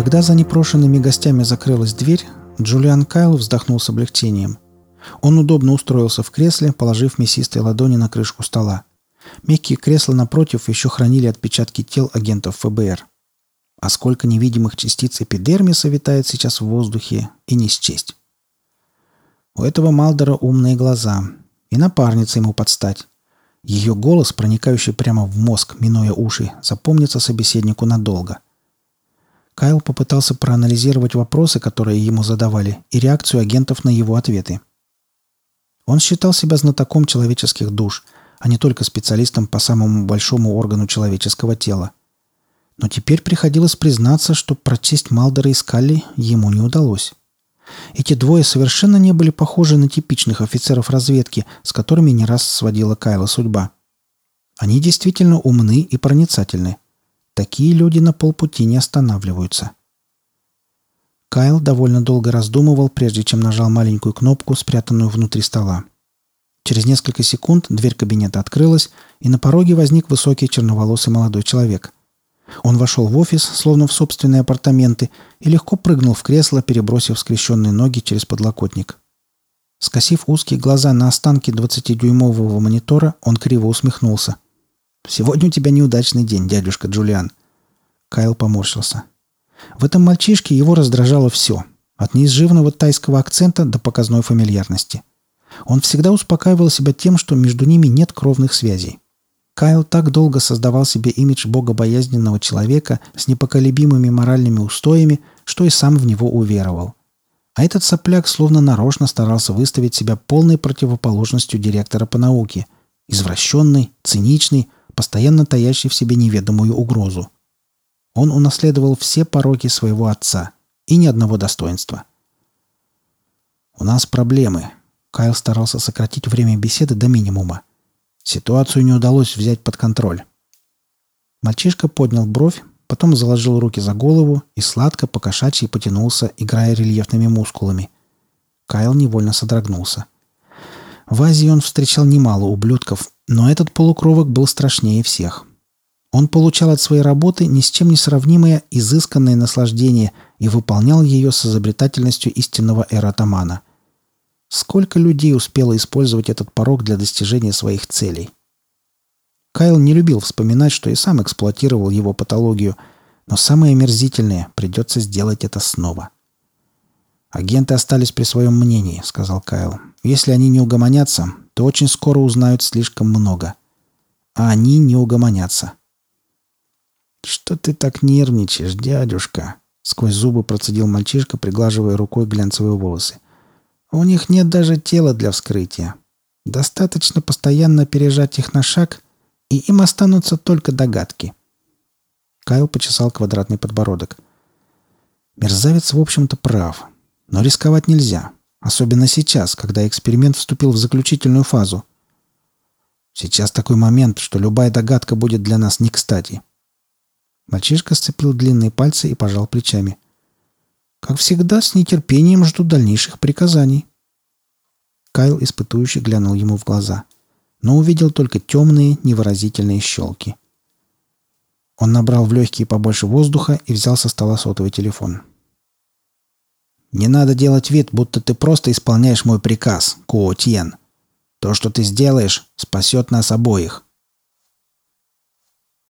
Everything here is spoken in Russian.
Когда за непрошенными гостями закрылась дверь, Джулиан Кайл вздохнул с облегчением. Он удобно устроился в кресле, положив мясистые ладони на крышку стола. Мягкие кресла напротив еще хранили отпечатки тел агентов ФБР. А сколько невидимых частиц эпидермиса витает сейчас в воздухе, и не счесть. У этого Малдера умные глаза. И напарница ему подстать. Ее голос, проникающий прямо в мозг, минуя уши, запомнится собеседнику надолго. Кайл попытался проанализировать вопросы, которые ему задавали, и реакцию агентов на его ответы. Он считал себя знатоком человеческих душ, а не только специалистом по самому большому органу человеческого тела. Но теперь приходилось признаться, что прочесть Малдера и Скалли ему не удалось. Эти двое совершенно не были похожи на типичных офицеров разведки, с которыми не раз сводила Кайла судьба. Они действительно умны и проницательны. Такие люди на полпути не останавливаются. Кайл довольно долго раздумывал, прежде чем нажал маленькую кнопку, спрятанную внутри стола. Через несколько секунд дверь кабинета открылась, и на пороге возник высокий черноволосый молодой человек – он вошел в офис, словно в собственные апартаменты, и легко прыгнул в кресло, перебросив скрещенные ноги через подлокотник. Скосив узкие глаза на останки 20-дюймового монитора, он криво усмехнулся. «Сегодня у тебя неудачный день, дядюшка Джулиан». Кайл поморщился. В этом мальчишке его раздражало все. От неизживного тайского акцента до показной фамильярности. Он всегда успокаивал себя тем, что между ними нет кровных связей. Кайл так долго создавал себе имидж богобоязненного человека с непоколебимыми моральными устоями, что и сам в него уверовал. А этот сопляк словно нарочно старался выставить себя полной противоположностью директора по науке. Извращенный, циничный, постоянно таящий в себе неведомую угрозу. Он унаследовал все пороки своего отца и ни одного достоинства. «У нас проблемы», Кайл старался сократить время беседы до минимума. Ситуацию не удалось взять под контроль. Мальчишка поднял бровь, потом заложил руки за голову и сладко по потянулся, играя рельефными мускулами. Кайл невольно содрогнулся. В Азии он встречал немало ублюдков, но этот полукровок был страшнее всех. Он получал от своей работы ни с чем не сравнимое изысканное наслаждение и выполнял ее с изобретательностью истинного эратамана – Сколько людей успело использовать этот порог для достижения своих целей? Кайл не любил вспоминать, что и сам эксплуатировал его патологию, но самое омерзительное – придется сделать это снова. «Агенты остались при своем мнении», – сказал Кайл. «Если они не угомонятся, то очень скоро узнают слишком много. А они не угомонятся». «Что ты так нервничаешь, дядюшка?» — сквозь зубы процедил мальчишка, приглаживая рукой глянцевые волосы. У них нет даже тела для вскрытия. Достаточно постоянно пережать их на шаг, и им останутся только догадки. Кайл почесал квадратный подбородок. Мерзавец, в общем-то, прав. Но рисковать нельзя. Особенно сейчас, когда эксперимент вступил в заключительную фазу. Сейчас такой момент, что любая догадка будет для нас не кстати. Мальчишка сцепил длинные пальцы и пожал плечами. — как всегда, с нетерпением жду дальнейших приказаний. Кайл испытующе глянул ему в глаза, но увидел только темные, невыразительные щелки. Он набрал в легкие побольше воздуха и взял со стола сотовый телефон. «Не надо делать вид, будто ты просто исполняешь мой приказ, Куо. То, что ты сделаешь, спасет нас обоих».